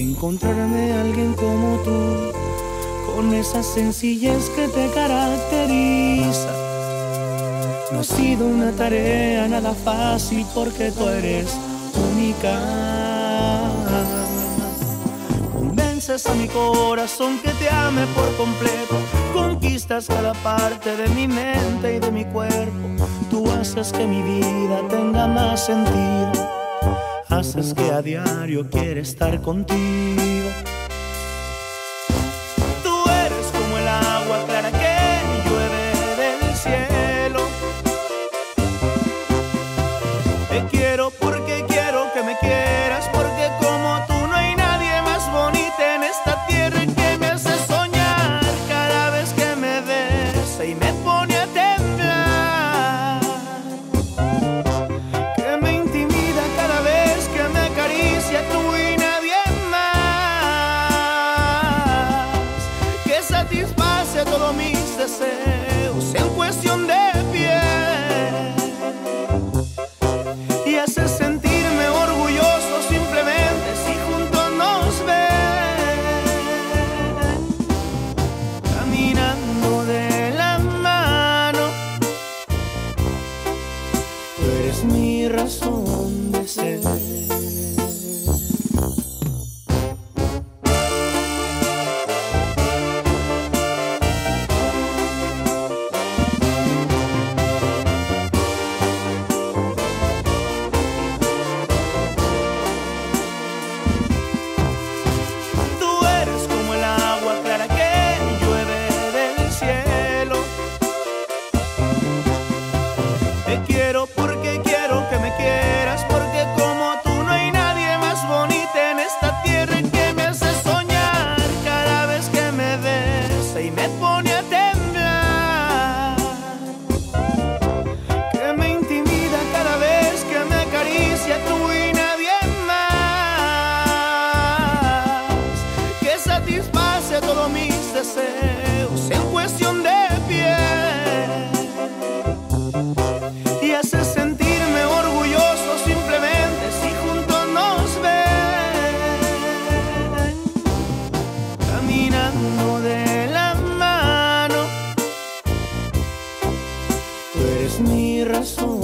Encontrarme alguien como tú, con esa sencillez que te caracteriza. No ha sido una tarea nada fácil porque tú eres única. Convences a mi corazón que te ame por completo, conquistas cada parte de mi mente y de mi cuerpo. Tú haces que mi vida tenga más sentido haces que a diario quiere estar contigo. Tú eres como el agua clara que llueve del cielo. Te quiero porque de piel. Y hace sentirme orgulloso simplemente si juntos nos ven. Caminando de la mano. Tú eres mi razón Te quiero mano.